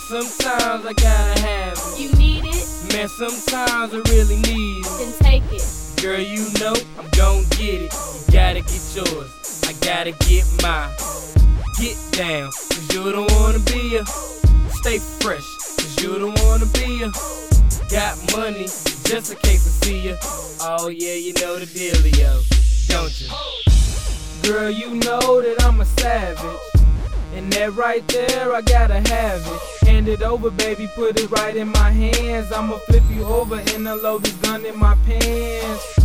sometimes I gotta have it. You need it, Man, sometimes I really need it. then take it. Girl, you know I'm gon' get it. You gotta get yours, I gotta get mine. Get down, cause you don't wanna be a. Stay fresh, cause you don't wanna be a. Got money, just in case I see ya. Oh yeah, you know the dealio, don't you? Girl, you know that I'm a savage. And that right there, I gotta have it. Hand it over, baby, put it right in my hands. I'ma flip you over and unload this gun in my pants.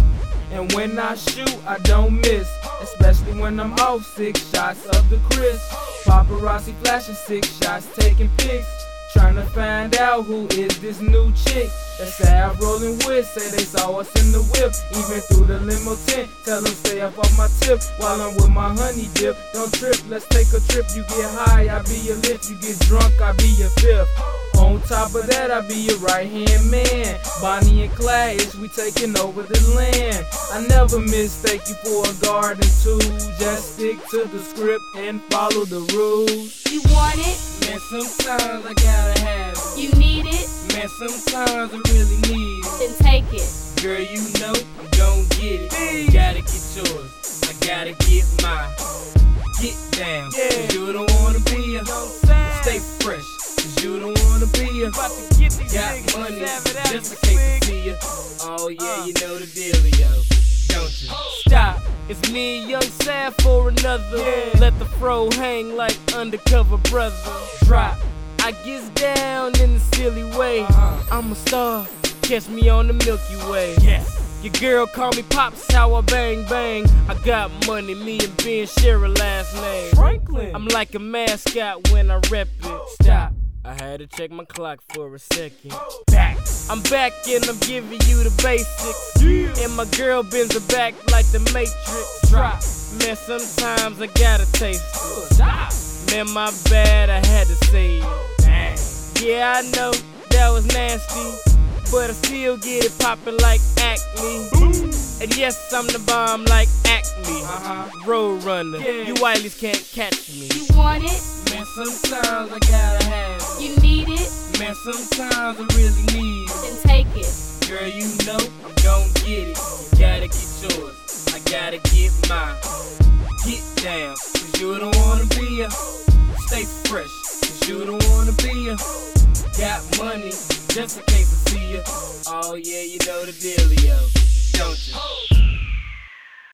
And when I shoot, I don't miss. Especially when I'm off six shots of the Chris. Paparazzi flashing six shots, taking pics. Trying to find out who is this new chick. That's how rolling with, say they saw us in the whip. Even through the limo tent, tell them stay up off my tip while I'm with my honey dip. Don't trip, let's take a trip. You get high, I be your lift. You get drunk, I be your fifth. On top of that, I be your right hand man. Bonnie and Clyde, we taking over the land. I never mistake you for a garden tool. Just stick to the script and follow the rules. You want it, Man, sometimes I gotta have it. you need it, Man, sometimes I really need it. then take it. Girl, you know I'm gon' get it. You gotta get yours, I gotta get mine. Get down, cause you don't wanna be a. Stay fresh, cause you don't wanna be a. Got money, just in case see ya. Oh yeah, you know the dealio, don't you? Stop. It's me and Young Sad for another. Let the fro hang like undercover brother. Drop. I gets down in the silly way. I'm a star. Catch me on the Milky Way. Your girl call me Pops, how I bang bang. I got money, me and Ben share a last name. Franklin. I'm like a mascot when I rep it. Stop. I had to check my clock for a second. back. I'm back and I'm giving you the basics. And my girl bends her back like the Matrix. Drop. Man, sometimes I gotta taste it. Stop. Man, my bad, I had to say it. Dang. Yeah, I know that was nasty. But I still get it poppin' like acne. And yes, I'm the bomb like acne. Uh-huh. Road runner, Yeah. you whiteies can't catch me. You want it, Man, sometimes I gotta have it. you need it, Man, sometimes I really need it. then take it. Girl, you know I'm gon' get it. You gotta get yours, I gotta get mine. Get down, cause you don't wanna be a. Stay fresh, cause you don't wanna be a. Got money, just in case I see you. Oh yeah, you know the dealio, don't you?